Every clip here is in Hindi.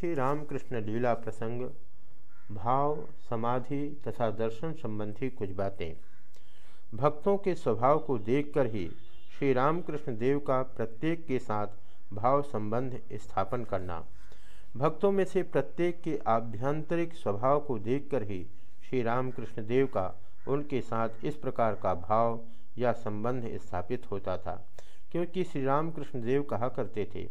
श्री रामकृष्ण लीला प्रसंग, भाव, समाधि तथा दर्शन संबंधी कुछ बातें। भक्तों के स्वभाव को देखकर ही श्री रामकृष्ण देव का प्रत्येक के साथ भाव संबंध स्थापन करना। भक्तों में से प्रत्येक के आभ्यंतरिक स्वभाव को देखकर ही श्री रामकृष्ण देव का, उनके साथ इस प्रकार का भाव या संबंध स्थापित होता था, क्योंकि श्री रामकृष्ण देव कहा करते थे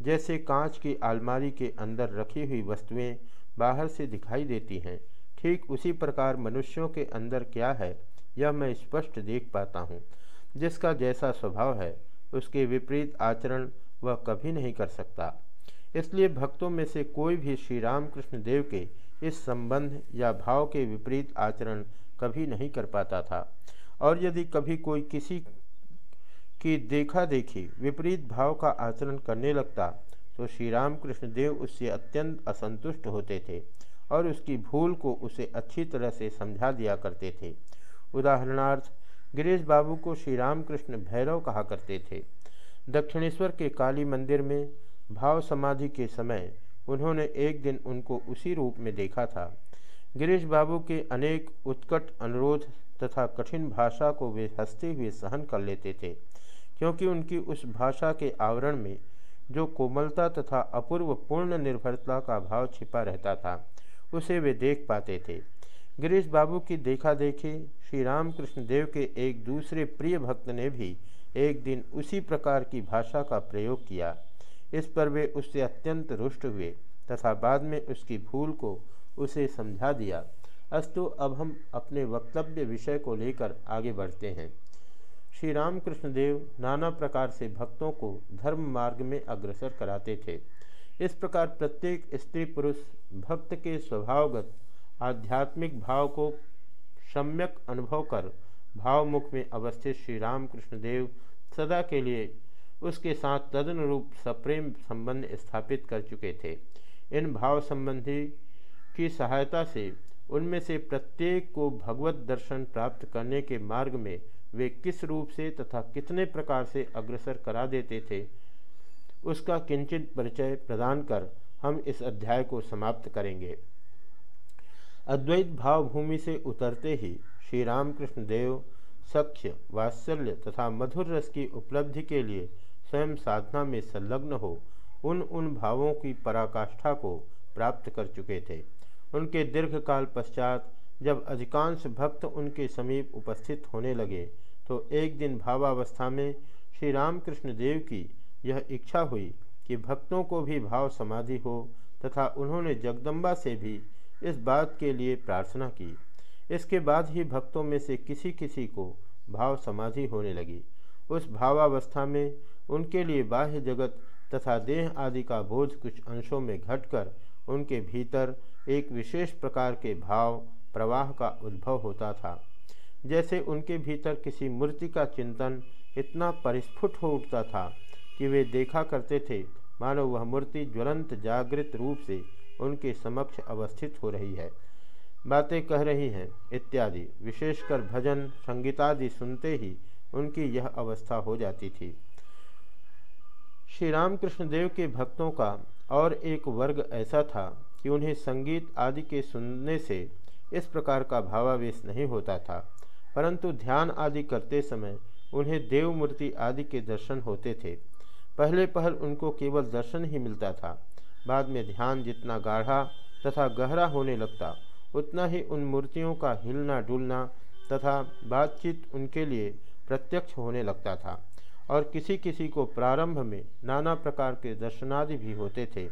जैसे कांच की अलमारी के अंदर रखी हुई वस्तुएँ बाहर से दिखाई देती हैं। ठीक उसी प्रकार मनुष्यों के अंदर क्या है, यह मैं स्पष्ट देख पाता हूँ। जिसका जैसा स्वभाव है, उसके विपरीत आचरण वह कभी नहीं कर सकता। इसलिए भक्तों में से कोई भी श्री रामकृष्ण देव के इस संबंध या भाव के विपरीत आचरण कभी नहीं कर पाता था। और यदि कभी कोई किसी की देखा देखी विपरीत भाव का आचरण करने लगता तो श्री रामकृष्ण देव उससे अत्यंत असंतुष्ट होते थे और उसकी भूल को उसे अच्छी तरह से समझा दिया करते थे। उदाहरणार्थ, गिरीश बाबू को श्री रामकृष्ण भैरव कहा करते थे। दक्षिणेश्वर के काली मंदिर में भाव समाधि के समय उन्होंने एक दिन उनको उसी रूप में देखा था। गिरीश बाबू के अनेक उत्कट अनुरोध तथा कठिन भाषा को वे हँसते हुए सहन कर लेते थे। क्योंकि उनकी उस भाषा के आवरण में जो कोमलता तथा अपूर्व पूर्ण निर्भरता का भाव छिपा रहता था, उसे वे देख पाते थे। गिरीश बाबू की देखा देखी श्री रामकृष्ण देव के एक दूसरे प्रिय भक्त ने भी एक दिन उसी प्रकार की भाषा का प्रयोग किया। इस पर वे उससे अत्यंत रुष्ट हुए तथा बाद में उसकी भूल को उसे समझा दिया। अस्तु, अब हम अपने वक्तव्य विषय को लेकर आगे बढ़ते हैं। श्री रामकृष्ण देव नाना प्रकार से भक्तों को धर्म मार्ग में अग्रसर कराते थे। इस प्रकार प्रत्येक स्त्री पुरुष भक्त के स्वभावगत, आध्यात्मिक भाव को सम्यक अनुभव कर भावमुख में अवस्थित श्री रामकृष्ण देव सदा के लिए उसके साथ तदनुरूप सप्रेम संबंध स्थापित कर चुके थे। इन भाव संबंधी की सहायता से उनमें से प्रत्येक को भगवत दर्शन प्राप्त करने के मार्ग में वे किस रूप से तथा कितने प्रकार से अग्रसर करा देते थे, उसका किंचित परिचय प्रदान कर हम इस अध्याय को समाप्त करेंगे। अद्वैत भावभूमि से उतरते ही श्री रामकृष्ण देव सख्य, वात्सल्य तथा मधुर रस की उपलब्धि के लिए स्वयं साधना में संलग्न हो उन उन भावों की पराकाष्ठा को प्राप्त कर चुके थे। उनके दीर्घकाल पश्चात जब अधिकांश भक्त उनके समीप उपस्थित होने लगे तो एक दिन भावावस्था में श्री रामकृष्ण देव की यह इच्छा हुई कि भक्तों को भी भाव समाधि हो तथा उन्होंने जगदम्बा से भी इस बात के लिए प्रार्थना की। इसके बाद ही भक्तों में से किसी किसी को भाव समाधि होने लगी। उस भावावस्था में उनके लिए बाह्य जगत तथा देह आदि का बोझ कुछ अंशों में घटकर उनके भीतर एक विशेष प्रकार के भाव प्रवाह का उद्भव होता था। जैसे उनके भीतर किसी मूर्ति का चिंतन इतना परिस्फुट हो उठता था कि वे देखा करते थे, मानो वह मूर्ति ज्वलंत जागृत रूप से उनके समक्ष अवस्थित हो रही है। बातें कह रही हैं, इत्यादि। विशेषकर भजन, संगीतादि सुनते ही उनकी यह अवस्था हो जाती थी। श्री रामकृष्ण देव के भक्तों का और एक वर्ग ऐसा था कि उन्हें संगीत आदि के सुनने से इस प्रकार का भावावेश नहीं होता था, परंतु ध्यान आदि करते समय उन्हें देव मूर्ति आदि के दर्शन होते थे। पहले पहल उनको केवल दर्शन ही मिलता था। बाद में ध्यान जितना गाढ़ा तथा गहरा होने लगता, उतना ही उन मूर्तियों का हिलना डुलना तथा बातचीत उनके लिए प्रत्यक्ष होने लगता था और किसी किसी को प्रारंभ में नाना प्रकार के दर्शनादि भी होते थे।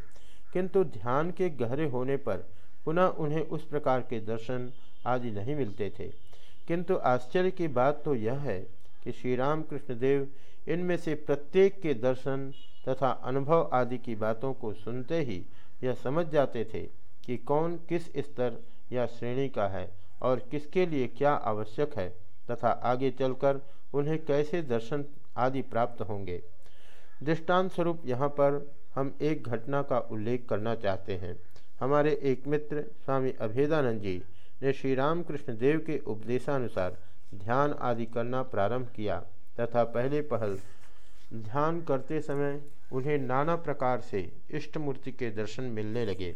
किंतु ध्यान के गहरे होने पर पुनः उन्हें उस प्रकार के दर्शन आदि नहीं मिलते थे। किंतु आश्चर्य की बात तो यह है कि श्री राम कृष्णदेव इनमें से प्रत्येक के दर्शन तथा अनुभव आदि की बातों को सुनते ही यह समझ जाते थे कि कौन किस स्तर या श्रेणी का है और किसके लिए क्या आवश्यक है तथा आगे चलकर उन्हें कैसे दर्शन आदि प्राप्त होंगे। दृष्टांत स्वरूप यहाँ पर हम एक घटना का उल्लेख करना चाहते हैं। हमारे एक मित्र स्वामी अभेदानंद जी ने श्री रामकृष्ण देव के उपदेशानुसार ध्यान आदि करना प्रारंभ किया तथा पहले पहल ध्यान करते समय उन्हें नाना प्रकार से इष्ट मूर्ति के दर्शन मिलने लगे।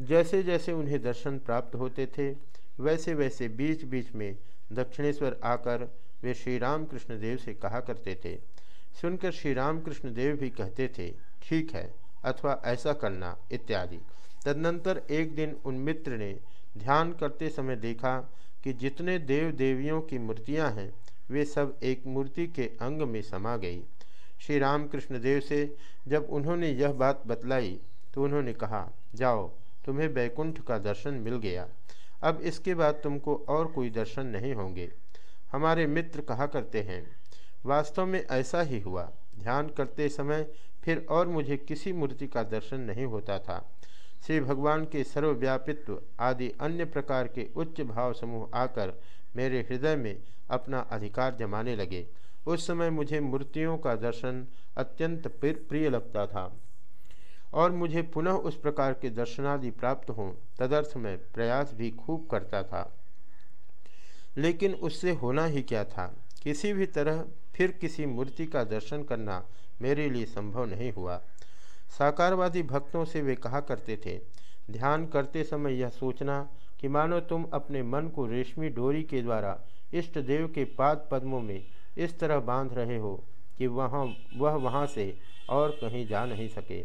जैसे जैसे उन्हें दर्शन प्राप्त होते थे वैसे वैसे बीच बीच में दक्षिणेश्वर आकर वे श्री राम कृष्ण देव से कहा करते थे। सुनकर श्री राम कृष्ण देव भी कहते थे, ठीक है, अथवा ऐसा करना, इत्यादि। तदनंतर एक दिन उन मित्र ने ध्यान करते समय देखा कि जितने देव देवियों की मूर्तियाँ हैं, वे सब एक मूर्ति के अंग में समा गई। श्री रामकृष्ण देव से जब उन्होंने यह बात बतलाई तो उन्होंने कहा, जाओ, तुम्हें बैकुंठ का दर्शन मिल गया। अब इसके बाद तुमको और कोई दर्शन नहीं होंगे। हमारे मित्र कहा करते हैं, वास्तव में ऐसा ही हुआ। ध्यान करते समय फिर और मुझे किसी मूर्ति का दर्शन नहीं होता था। श्री भगवान के सर्वव्यापित्व आदि अन्य प्रकार के उच्च भाव समूह आकर मेरे हृदय में अपना अधिकार जमाने लगे। उस समय मुझे मूर्तियों का दर्शन अत्यंत प्रिय लगता था। और मुझे पुनः उस प्रकार के दर्शनादि प्राप्त हों, तदर्थ में प्रयास भी खूब करता था। लेकिन उससे होना ही क्या था? किसी भी तरह फिर किसी मूर्ति का दर्शन करना मेरे लिए संभव नहीं हुआ। साकारवादी भक्तों से वे कहा करते थे, ध्यान करते समय यह सोचना कि मानो तुम अपने मन को रेशमी डोरी के द्वारा इष्ट देव के पाद पद्मों में इस तरह बाँध रहे हो कि वहाँ, वह वहाँ से और कहीं जा नहीं सके।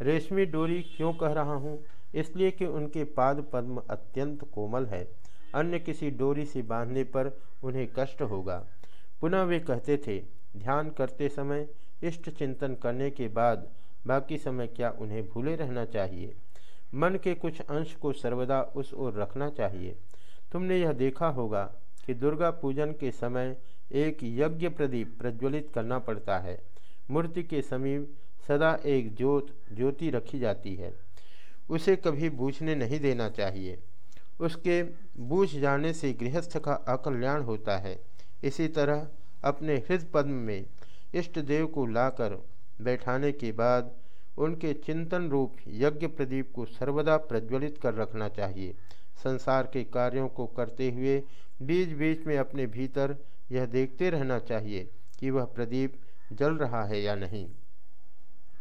रेशमी डोरी क्यों कह रहा हूँ? इसलिए कि उनके पाद पद्म अत्यंत कोमल है। अन्य किसी डोरी से बांधने पर उन्हें कष्ट होगा। पुनः वे कहते थे, ध्यान करते समय इष्ट चिंतन करने के बाद बाकी समय क्या उन्हें भूले रहना चाहिए? मन के कुछ अंश को सर्वदा उस ओर रखना चाहिए। तुमने यह देखा होगा कि दुर्गा पूजन के समय एक यज्ञ प्रदीप प्रज्वलित करना पड़ता है। मूर्ति के समीप सदा एक ज्योत, ज्योति रखी जाती है। उसे कभी बूझने नहीं देना चाहिए। उसके बूझ जाने से गृहस्थ का अकल्याण होता है। इसी तरह अपने हृदय पद्म में इष्ट देव को लाकर बैठाने के बाद उनके चिंतन रूप यज्ञ प्रदीप को सर्वदा प्रज्वलित कर रखना चाहिए। संसार के कार्यों को करते हुए बीच बीच में अपने भीतर यह देखते रहना चाहिए कि वह प्रदीप जल रहा है या नहीं।